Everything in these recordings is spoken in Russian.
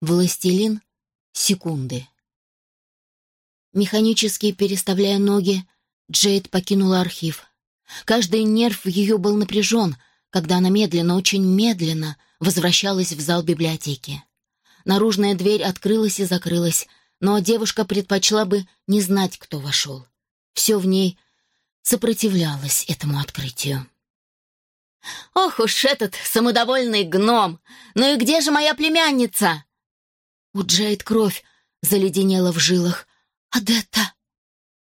Властелин секунды. Механически переставляя ноги, Джейд покинула архив. Каждый нерв ее был напряжен, когда она медленно, очень медленно возвращалась в зал библиотеки. Наружная дверь открылась и закрылась, но девушка предпочла бы не знать, кто вошел. Все в ней сопротивлялось этому открытию. «Ох уж этот самодовольный гном! Ну и где же моя племянница?» У Джейд кровь заледенела в жилах. «Адетта!»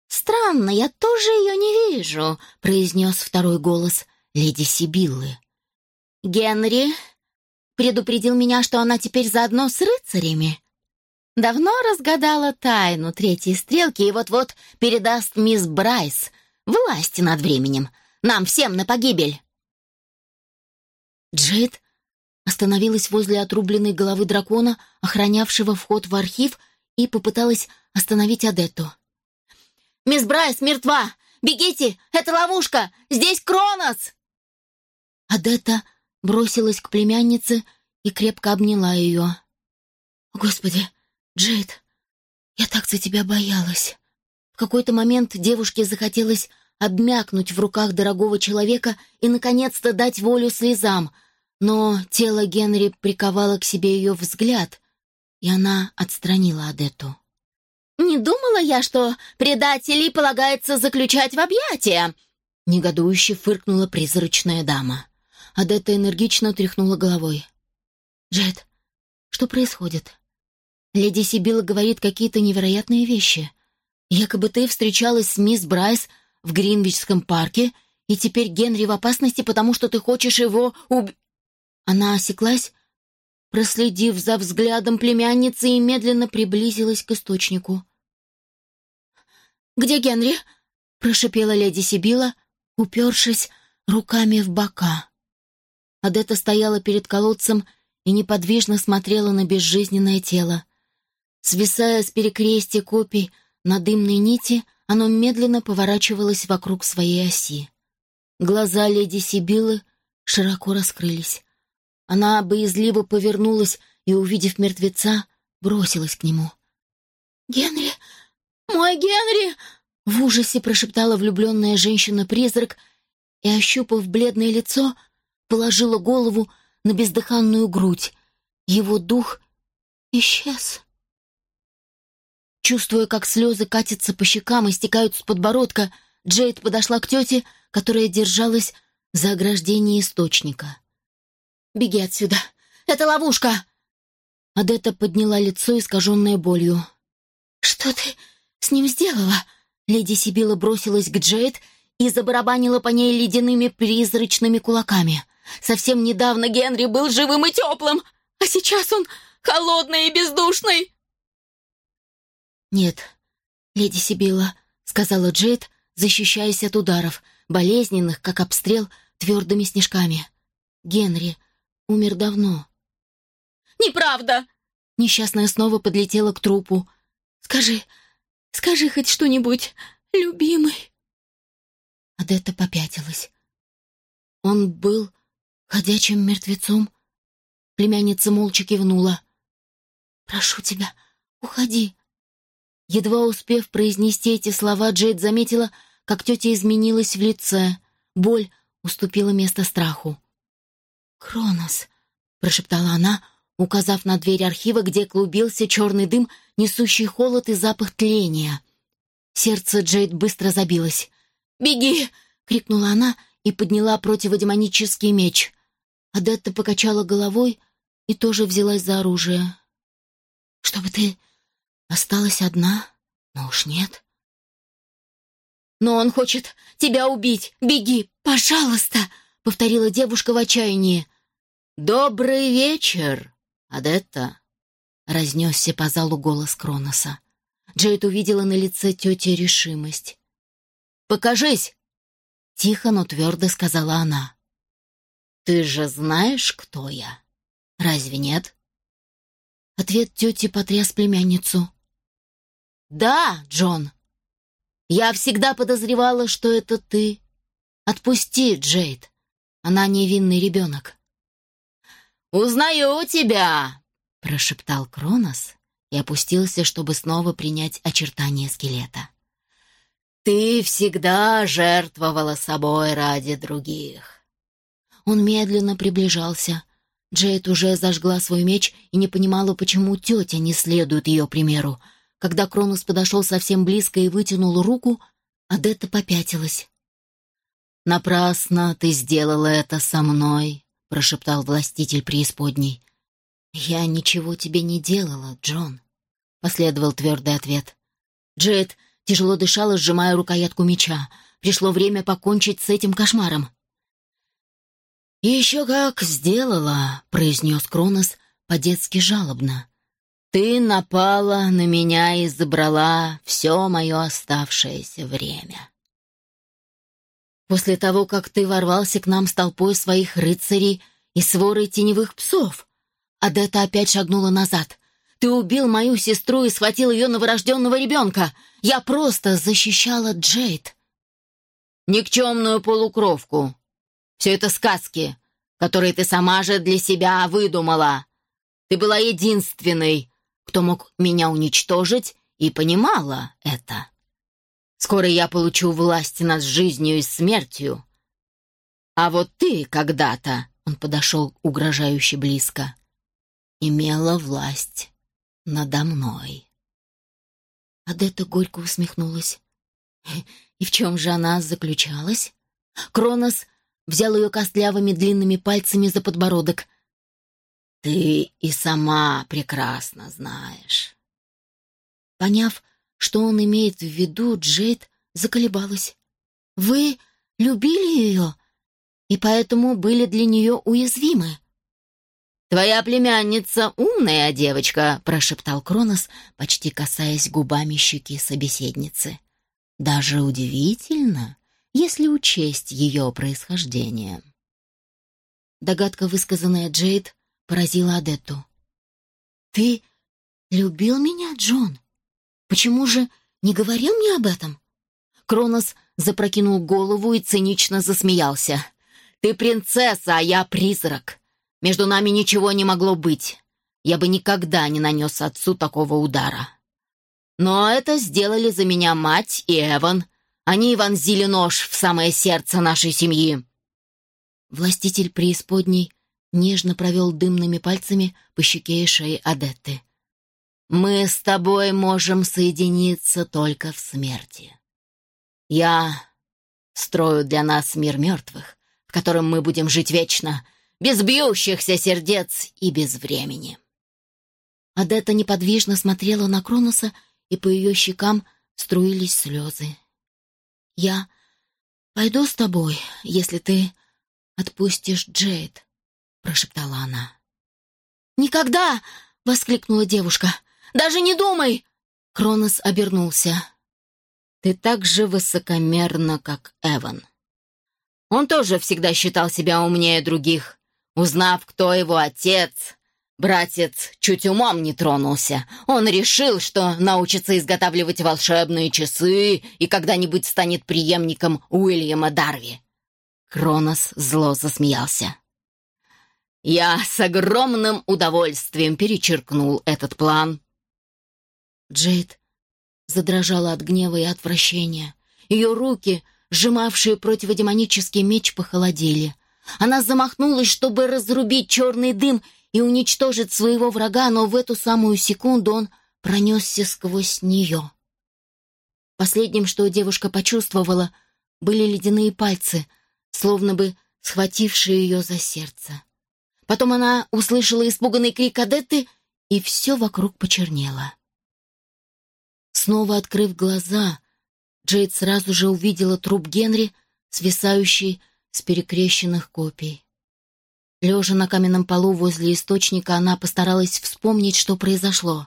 «Странно, я тоже ее не вижу», — произнес второй голос леди Сибиллы. «Генри предупредил меня, что она теперь заодно с рыцарями. Давно разгадала тайну третьей стрелки и вот-вот передаст мисс Брайс власти над временем. Нам всем на погибель». Джейд остановилась возле отрубленной головы дракона, охранявшего вход в архив, и попыталась остановить Адетту. «Мисс Брайс мертва! Бегите! Это ловушка! Здесь Кронос!» Адетта бросилась к племяннице и крепко обняла ее. «Господи, Джейд, я так за тебя боялась!» В какой-то момент девушке захотелось обмякнуть в руках дорогого человека и, наконец-то, дать волю слезам — но тело Генри приковало к себе ее взгляд, и она отстранила Адетту. «Не думала я, что предателей полагается заключать в объятия!» Негодующе фыркнула призрачная дама. Адетта энергично тряхнула головой. «Джет, что происходит?» Леди Сибила говорит какие-то невероятные вещи. Якобы ты встречалась с мисс Брайс в Гринвичском парке, и теперь Генри в опасности, потому что ты хочешь его уб... Она осеклась, проследив за взглядом племянницы и медленно приблизилась к источнику. «Где Генри?» — прошипела леди Сибила, упершись руками в бока. Адетта стояла перед колодцем и неподвижно смотрела на безжизненное тело. Свисая с перекрестия копий на дымной нити, оно медленно поворачивалось вокруг своей оси. Глаза леди Сибилы широко раскрылись. Она боязливо повернулась и, увидев мертвеца, бросилась к нему. «Генри! Мой Генри!» В ужасе прошептала влюбленная женщина-призрак и, ощупав бледное лицо, положила голову на бездыханную грудь. Его дух исчез. Чувствуя, как слезы катятся по щекам и стекают с подбородка, Джейд подошла к тете, которая держалась за ограждение источника. Беги отсюда! Это ловушка!» Адетта подняла лицо, искаженное болью. «Что ты с ним сделала?» Леди Сибила бросилась к Джейд и забарабанила по ней ледяными призрачными кулаками. Совсем недавно Генри был живым и теплым, а сейчас он холодный и бездушный. «Нет, леди Сибила», — сказала Джейд, защищаясь от ударов, болезненных, как обстрел, твердыми снежками. «Генри умер давно». «Неправда!» Несчастная снова подлетела к трупу. «Скажи, скажи хоть что-нибудь, любимый!» Адетта попятилась. Он был ходячим мертвецом. Племянница молча кивнула. «Прошу тебя, уходи!» Едва успев произнести эти слова, Джейд заметила, как тетя изменилась в лице. Боль уступила место страху. «Кронос», — прошептала она, указав на дверь архива, где клубился черный дым, несущий холод и запах тления. Сердце Джейд быстро забилось. «Беги!» — крикнула она и подняла противодемонический меч. Адетта покачала головой и тоже взялась за оружие. «Чтобы ты осталась одна? Но уж нет». «Но он хочет тебя убить! Беги, пожалуйста!» — повторила девушка в отчаянии. «Добрый вечер, Адетта!» — разнесся по залу голос Кроноса. Джейд увидела на лице тети решимость. «Покажись!» — тихо, но твердо сказала она. «Ты же знаешь, кто я? Разве нет?» Ответ тети потряс племянницу. «Да, Джон. Я всегда подозревала, что это ты. Отпусти, Джейд. Она невинный ребенок». «Узнаю тебя!» — прошептал Кронос и опустился, чтобы снова принять очертания скелета. «Ты всегда жертвовала собой ради других». Он медленно приближался. Джейд уже зажгла свой меч и не понимала, почему тетя не следует ее примеру. Когда Кронос подошел совсем близко и вытянул руку, Адетта попятилась. «Напрасно ты сделала это со мной», — прошептал властитель преисподней. «Я ничего тебе не делала, Джон», — последовал твердый ответ. Джейд тяжело дышала, сжимая рукоятку меча. Пришло время покончить с этим кошмаром. «Еще как сделала», — произнес Кронос по-детски жалобно. «Ты напала на меня и забрала все мое оставшееся время». «После того, как ты ворвался к нам с толпой своих рыцарей и сворой теневых псов», Адетта опять шагнула назад. «Ты убил мою сестру и схватил ее новорожденного ребенка. Я просто защищала Джейд». «Никчемную полукровку. Все это сказки, которые ты сама же для себя выдумала. Ты была единственной, кто мог меня уничтожить и понимала это. Скоро я получу власть над жизнью и смертью. А вот ты когда-то...» Он подошел угрожающе близко имела власть надо мной. Адетта горько усмехнулась. И в чем же она заключалась? Кронос взял ее костлявыми длинными пальцами за подбородок. «Ты и сама прекрасно знаешь». Поняв, что он имеет в виду, Джейд заколебалась. «Вы любили ее и поэтому были для нее уязвимы?» «Твоя племянница умная девочка», — прошептал Кронос, почти касаясь губами щеки собеседницы. «Даже удивительно, если учесть ее происхождение». Догадка, высказанная Джейд, поразила Адетту. «Ты любил меня, Джон? Почему же не говорил мне об этом?» Кронос запрокинул голову и цинично засмеялся. «Ты принцесса, а я призрак. Между нами ничего не могло быть. Я бы никогда не нанес отцу такого удара. Но это сделали за меня мать и Эван. Они вонзили нож в самое сердце нашей семьи. Властитель преисподней нежно провел дымными пальцами по щеке и шее Адетты. «Мы с тобой можем соединиться только в смерти. Я строю для нас мир мертвых, в котором мы будем жить вечно, без бьющихся сердец и без времени. Адетта неподвижно смотрела на Кроноса, и по ее щекам струились слезы. «Я пойду с тобой, если ты отпустишь Джейд», — прошептала она. «Никогда!» — воскликнула девушка. «Даже не думай!» Кронос обернулся. «Ты так же высокомерна, как Эван. Он тоже всегда считал себя умнее других. Узнав, кто его отец, братец чуть умом не тронулся. Он решил, что научится изготавливать волшебные часы и когда-нибудь станет преемником Уильяма Дарви. Кронос зло засмеялся. «Я с огромным удовольствием перечеркнул этот план». Джейд задрожала от гнева и отвращения. Ее руки, сжимавшие противодемонический меч, похолодели. Она замахнулась, чтобы разрубить черный дым и уничтожить своего врага, но в эту самую секунду он пронесся сквозь нее. Последним, что девушка почувствовала, были ледяные пальцы, словно бы схватившие ее за сердце. Потом она услышала испуганный крик Адетты, и все вокруг почернело. Снова открыв глаза, Джейд сразу же увидела труп Генри, свисающий с перекрещенных копий. Лежа на каменном полу возле источника, она постаралась вспомнить, что произошло.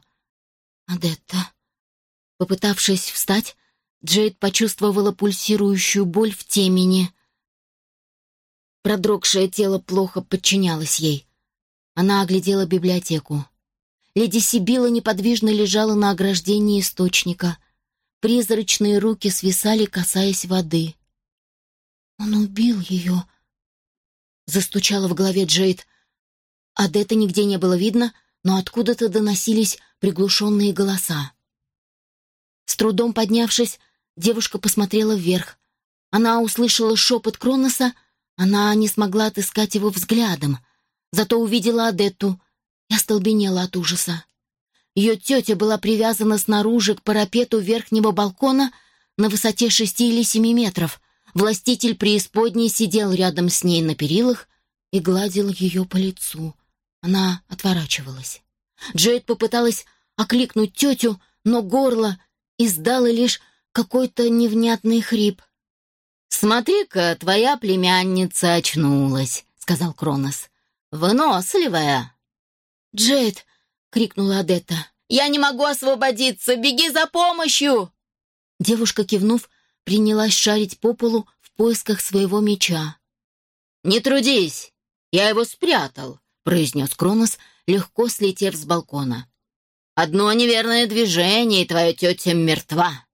«Адетта». Попытавшись встать, Джейд почувствовала пульсирующую боль в темени. Продрогшее тело плохо подчинялось ей. Она оглядела библиотеку. Леди Сибила неподвижно лежала на ограждении источника. Призрачные руки свисали, касаясь воды. «Он убил ее!» Застучала в голове Джейд. Адетты нигде не было видно, но откуда-то доносились приглушенные голоса. С трудом поднявшись, девушка посмотрела вверх. Она услышала шепот Кроноса, она не смогла отыскать его взглядом, зато увидела Адетту и остолбенела от ужаса. Ее тетя была привязана снаружи к парапету верхнего балкона на высоте шести или семи метров. Властитель преисподней сидел рядом с ней на перилах и гладил ее по лицу. Она отворачивалась. Джейд попыталась окликнуть тетю, но горло издало лишь какой-то невнятный хрип. «Смотри-ка, твоя племянница очнулась», — сказал Кронос. «Выносливая». «Джейд!» — крикнула Адетта. «Я не могу освободиться! Беги за помощью!» Девушка, кивнув, принялась шарить по полу в поисках своего меча. «Не трудись! Я его спрятал!» — произнес Кронос, легко слетев с балкона. «Одно неверное движение, и твоя тетя мертва.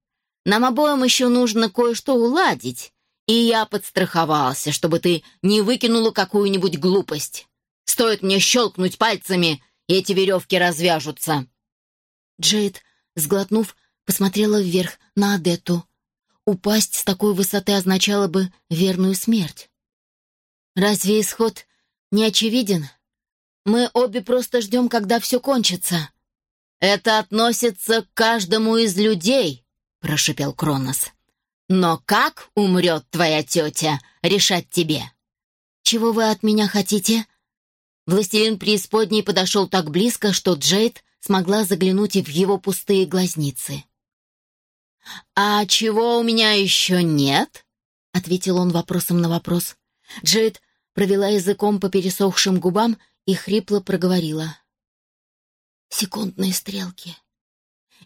Нам обоим еще нужно кое-что уладить, и я подстраховался, чтобы ты не выкинула какую-нибудь глупость. Стоит мне щелкнуть пальцами, эти веревки развяжутся». Джейд, сглотнув, посмотрела вверх на Адетту. Упасть с такой высоты означало бы верную смерть. «Разве исход не очевиден? Мы обе просто ждем, когда все кончится». «Это относится к каждому из людей», — прошепел Кронос. «Но как умрет твоя тетя, решать тебе». «Чего вы от меня хотите?» Властелин преисподней подошел так близко, что Джейд смогла заглянуть и в его пустые глазницы. «А чего у меня еще нет?» — ответил он вопросом на вопрос. Джейд провела языком по пересохшим губам и хрипло проговорила. «Секундные стрелки».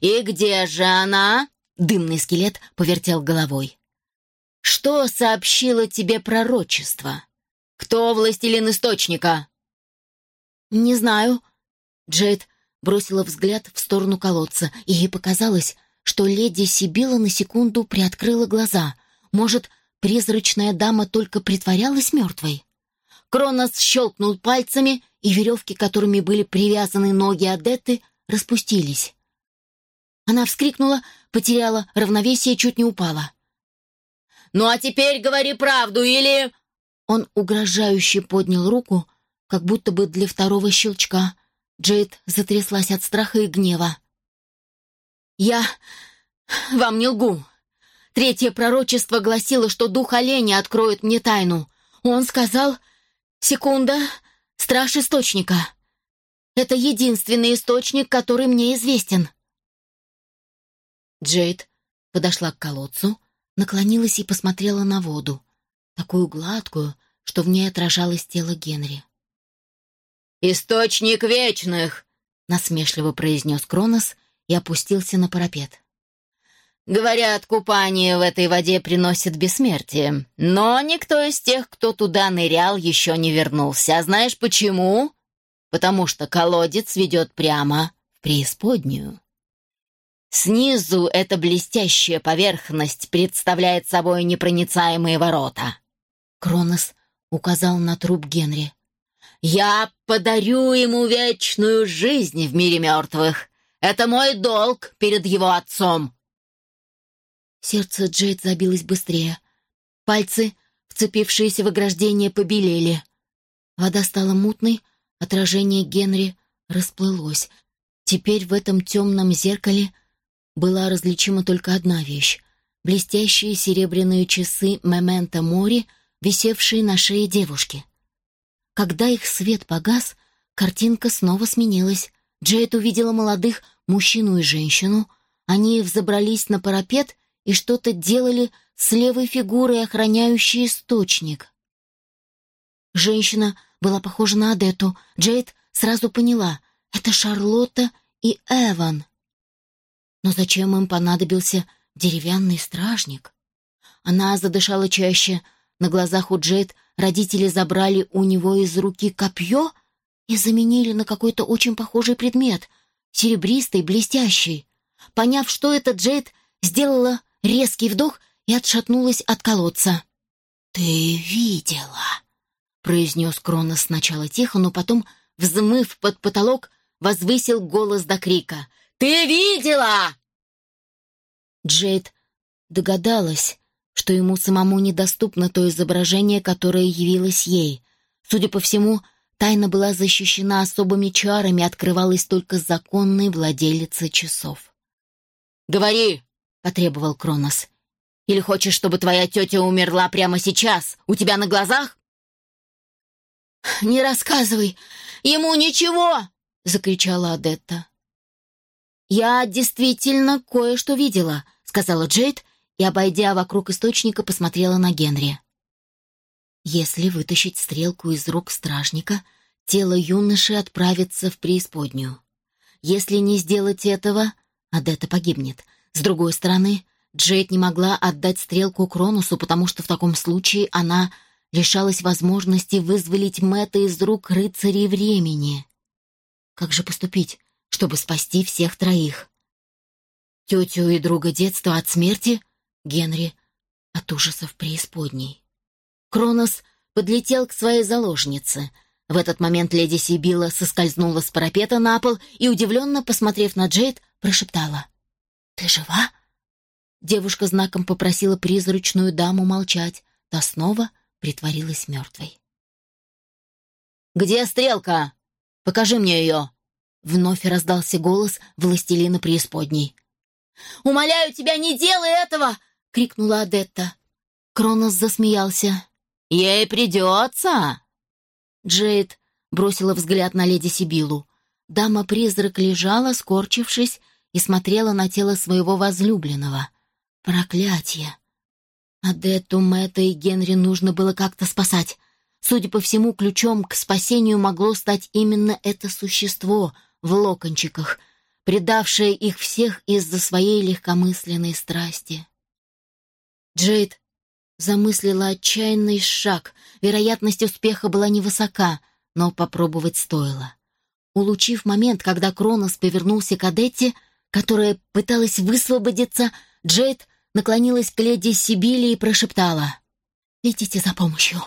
«И где же она?» — дымный скелет повертел головой. «Что сообщило тебе пророчество? Кто властелин источника?» «Не знаю». Джейд бросила взгляд в сторону колодца, ей показалось, что леди Сибила на секунду приоткрыла глаза. Может, призрачная дама только притворялась мертвой? Кронос щелкнул пальцами, и веревки, которыми были привязаны ноги Адетты, распустились. Она вскрикнула, потеряла равновесие, чуть не упала. «Ну а теперь говори правду, или...» Он угрожающе поднял руку, как будто бы для второго щелчка. Джейд затряслась от страха и гнева. «Я вам не лгу. Третье пророчество гласило, что дух оленя откроет мне тайну. Он сказал, секунда, страж источника. Это единственный источник, который мне известен». Джейд подошла к колодцу, наклонилась и посмотрела на воду, такую гладкую, что в ней отражалось тело Генри. «Источник вечных!» — насмешливо произнес Кронос и опустился на парапет. «Говорят, купание в этой воде приносит бессмертие, но никто из тех, кто туда нырял, еще не вернулся. А знаешь почему? Потому что колодец ведет прямо в преисподнюю. Снизу эта блестящая поверхность представляет собой непроницаемые ворота». Кронос указал на труп Генри. «Я подарю ему вечную жизнь в мире мертвых. Это мой долг перед его отцом!» Сердце Джейд забилось быстрее. Пальцы, вцепившиеся в ограждение, побелели. Вода стала мутной, отражение Генри расплылось. Теперь в этом темном зеркале была различима только одна вещь — блестящие серебряные часы «Мементо Мори», висевшие на шее девушки. Когда их свет погас, картинка снова сменилась. Джейд увидела молодых мужчину и женщину. Они взобрались на парапет и что-то делали с левой фигурой, охраняющей источник. Женщина была похожа на Адету. Джейд сразу поняла — это Шарлотта и Эван. Но зачем им понадобился деревянный стражник? Она задышала чаще. На глазах у Джейд родители забрали у него из руки копье и заменили на какой-то очень похожий предмет — серебристый, блестящий. Поняв, что это, Джейд сделала резкий вдох и отшатнулась от колодца. «Ты видела?» — произнес Кронос сначала тихо, но потом, взмыв под потолок, возвысил голос до крика. «Ты видела?» Джейд догадалась, что ему самому недоступно то изображение, которое явилось ей. Судя по всему, тайна была защищена особыми чарами, открывалась только законной владелице часов. «Говори!» — потребовал Кронос. «Или хочешь, чтобы твоя тетя умерла прямо сейчас, у тебя на глазах?» «Не рассказывай! Ему ничего!» — закричала Адетта. «Я действительно кое-что видела», — сказала Джейд и, обойдя вокруг источника, посмотрела на Генри. Если вытащить стрелку из рук стражника, тело юноши отправится в преисподнюю. Если не сделать этого, Адетта погибнет. С другой стороны, Джейд не могла отдать стрелку Кронусу, потому что в таком случае она лишалась возможности вызволить Мэтта из рук рыцарей времени. Как же поступить, чтобы спасти всех троих? Тетю и друга детства от смерти — Генри от ужасов преисподней. Кронос подлетел к своей заложнице. В этот момент леди Сибила соскользнула с парапета на пол и, удивленно посмотрев на Джейд, прошептала. «Ты жива?» Девушка знаком попросила призрачную даму молчать. Та снова притворилась мертвой. «Где стрелка? Покажи мне ее!» Вновь раздался голос властелина преисподней. «Умоляю тебя, не делай этого!» — крикнула Адетта. Кронос засмеялся. «Ей придется!» Джейд бросила взгляд на леди Сибилу. Дама-призрак лежала, скорчившись, и смотрела на тело своего возлюбленного. Проклятие! Адетту, Мэтта и Генри нужно было как-то спасать. Судя по всему, ключом к спасению могло стать именно это существо в локончиках, предавшее их всех из-за своей легкомысленной страсти. Джейд замыслила отчаянный шаг. Вероятность успеха была невысока, но попробовать стоило. Улучив момент, когда Кронос повернулся к Адетте, которая пыталась высвободиться, Джейд наклонилась к леди Сибили и прошептала. «Летите за помощью.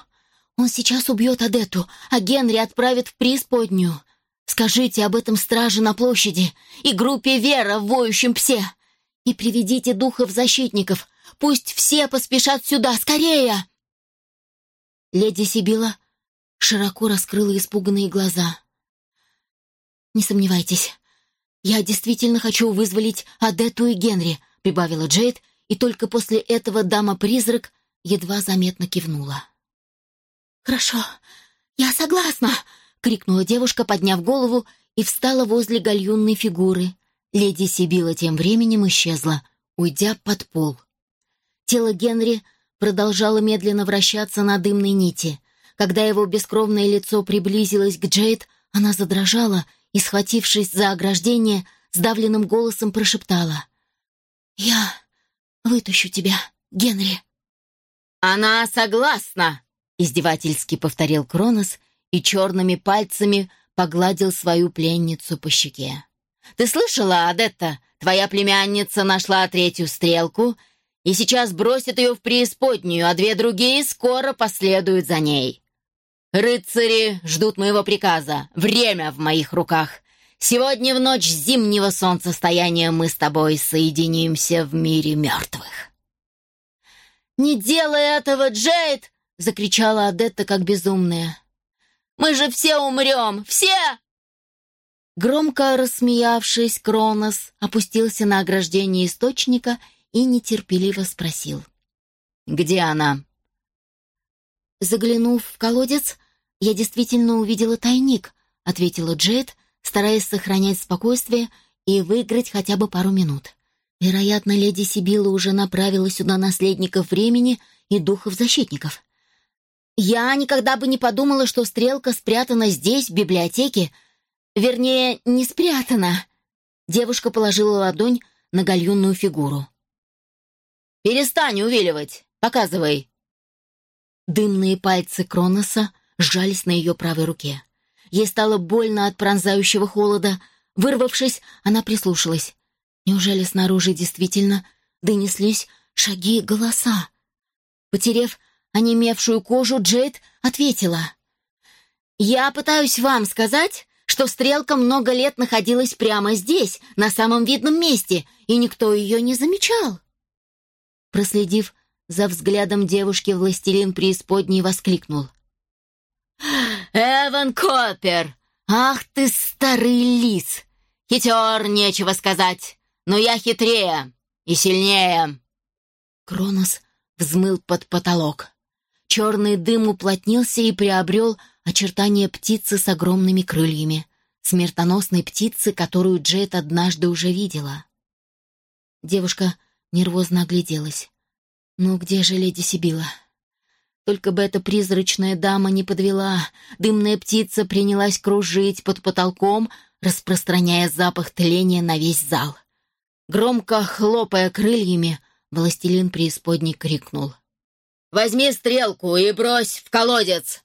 Он сейчас убьет Адетту, а Генри отправит в преисподнюю. Скажите об этом страже на площади и группе Вера в воющем псе. И приведите духов-защитников, Пусть все поспешат сюда, скорее!» Леди Сибила широко раскрыла испуганные глаза. «Не сомневайтесь, я действительно хочу вызволить Адетту и Генри», прибавила Джейд, и только после этого дама-призрак едва заметно кивнула. «Хорошо, я согласна!» — крикнула девушка, подняв голову, и встала возле гальюнной фигуры. Леди Сибила тем временем исчезла, уйдя под пол. Тело Генри продолжало медленно вращаться на дымной нити. Когда его бескровное лицо приблизилось к Джейд, она задрожала и, схватившись за ограждение, сдавленным голосом прошептала. «Я вытащу тебя, Генри». «Она согласна!» — издевательски повторил Кронос и черными пальцами погладил свою пленницу по щеке. «Ты слышала, Адетта? Твоя племянница нашла третью стрелку — и сейчас бросит ее в преисподнюю, а две другие скоро последуют за ней. Рыцари ждут моего приказа. Время в моих руках. Сегодня в ночь зимнего солнцестояния мы с тобой соединимся в мире мертвых. «Не делай этого, Джейд!» — закричала Адетта как безумная. «Мы же все умрем! Все!» Громко рассмеявшись, Кронос опустился на ограждение источника и нетерпеливо спросил. «Где она?» Заглянув в колодец, я действительно увидела тайник, ответила Джет, стараясь сохранять спокойствие и выиграть хотя бы пару минут. Вероятно, леди Сибила уже направила сюда наследников времени и духов-защитников. Я никогда бы не подумала, что стрелка спрятана здесь, в библиотеке. Вернее, не спрятана. Девушка положила ладонь на гальюнную фигуру. «Перестань увиливать! Показывай!» Дымные пальцы Кроноса сжались на ее правой руке. Ей стало больно от пронзающего холода. Вырвавшись, она прислушалась. Неужели снаружи действительно донеслись шаги и голоса? Потерев онемевшую кожу, Джейд ответила. «Я пытаюсь вам сказать, что стрелка много лет находилась прямо здесь, на самом видном месте, и никто ее не замечал. Проследив за взглядом девушки, властелин преисподней воскликнул. «Эван Коппер! Ах ты, старый лис! Хитер, нечего сказать, но я хитрее и сильнее!» Кронос взмыл под потолок. Черный дым уплотнился и приобрел очертания птицы с огромными крыльями, смертоносной птицы, которую Джет однажды уже видела. Девушка нервозно огляделась. «Ну где же леди Сибила?» Только бы эта призрачная дама не подвела. Дымная птица принялась кружить под потолком, распространяя запах тления на весь зал. Громко хлопая крыльями, властелин преисподней крикнул. «Возьми стрелку и брось в колодец!»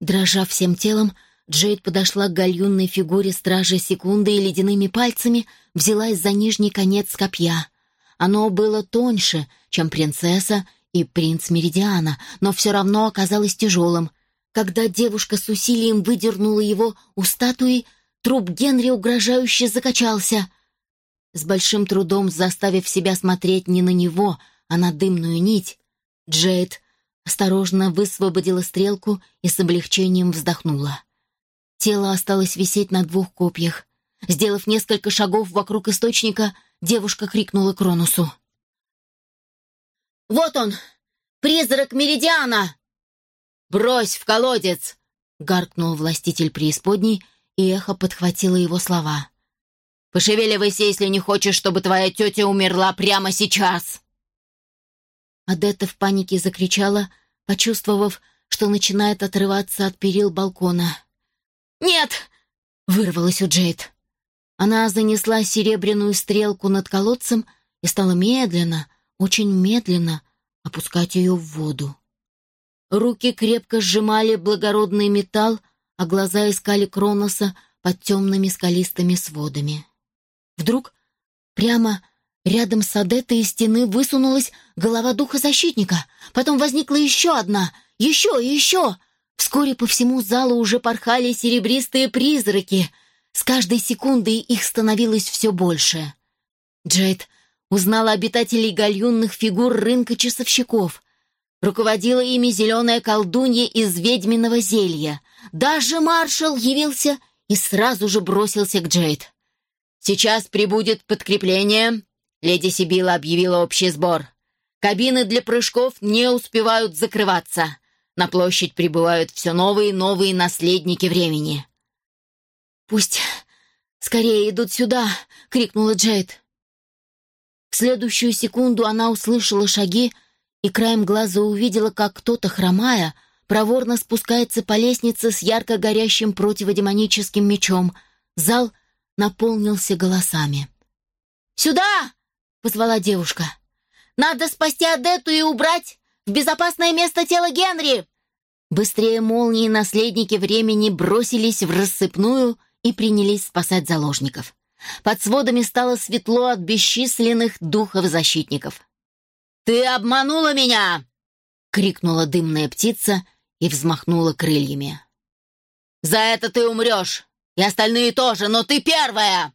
Дрожа всем телом, Джейд подошла к гальюнной фигуре стража секунды и ледяными пальцами взялась за нижний конец копья. Оно было тоньше, чем принцесса и принц Меридиана, но все равно оказалось тяжелым. Когда девушка с усилием выдернула его у статуи, труп Генри угрожающе закачался. С большим трудом заставив себя смотреть не на него, а на дымную нить, Джейд осторожно высвободила стрелку и с облегчением вздохнула. Тело осталось висеть на двух копьях. Сделав несколько шагов вокруг источника, девушка крикнула Кронусу. «Вот он! Призрак Меридиана!» «Брось в колодец!» — гаркнул властитель преисподней, и эхо подхватило его слова. «Пошевеливайся, если не хочешь, чтобы твоя тетя умерла прямо сейчас!» Адетта в панике закричала, почувствовав, что начинает отрываться от перил балкона. «Нет!» — вырвалась у Джейд. Она занесла серебряную стрелку над колодцем и стала медленно, очень медленно опускать ее в воду. Руки крепко сжимали благородный металл, а глаза искали Кроноса под темными скалистыми сводами. Вдруг прямо рядом с Адетой из стены высунулась голова духа-защитника, потом возникла еще одна, еще и еще. Вскоре по всему залу уже порхали серебристые призраки. Каждой секундой их становилось все больше. Джейд узнала обитателей гальюнных фигур рынка часовщиков. Руководила ими зеленая колдунья из ведьминого зелья. Даже маршал явился и сразу же бросился к Джейд. «Сейчас прибудет подкрепление», — леди Сибила объявила общий сбор. «Кабины для прыжков не успевают закрываться. На площадь прибывают все новые и новые наследники времени». «Пусть скорее идут сюда!» — крикнула Джейд. В следующую секунду она услышала шаги и краем глаза увидела, как кто-то, хромая, проворно спускается по лестнице с ярко горящим противодемоническим мечом. Зал наполнился голосами. «Сюда!» — позвала девушка. «Надо спасти Адетту и убрать в безопасное место тело Генри!» Быстрее молнии наследники времени бросились в рассыпную и принялись спасать заложников. Под сводами стало светло от бесчисленных духов-защитников. «Ты обманула меня!» — крикнула дымная птица и взмахнула крыльями. «За это ты умрешь, и остальные тоже, но ты первая!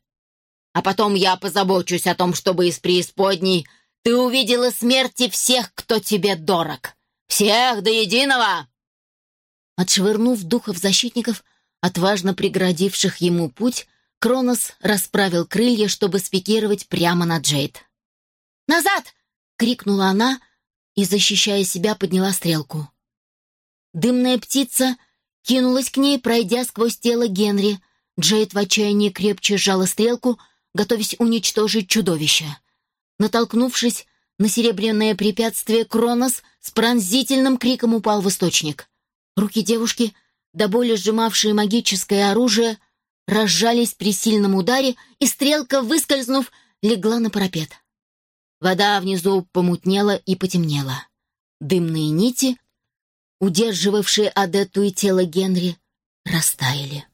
А потом я позабочусь о том, чтобы из преисподней ты увидела смерти всех, кто тебе дорог. Всех до единого!» Отшвырнув духов-защитников, отважно преградивших ему путь, Кронос расправил крылья, чтобы спикировать прямо на Джейд. «Назад!» — крикнула она и, защищая себя, подняла стрелку. Дымная птица кинулась к ней, пройдя сквозь тело Генри. Джейд в отчаянии крепче сжала стрелку, готовясь уничтожить чудовище. Натолкнувшись на серебряное препятствие, Кронос с пронзительным криком упал в источник. Руки девушки, до боли сжимавшие магическое оружие, — разжались при сильном ударе, и стрелка, выскользнув, легла на парапет. Вода внизу помутнела и потемнела. Дымные нити, удерживавшие Адетту и тело Генри, растаяли.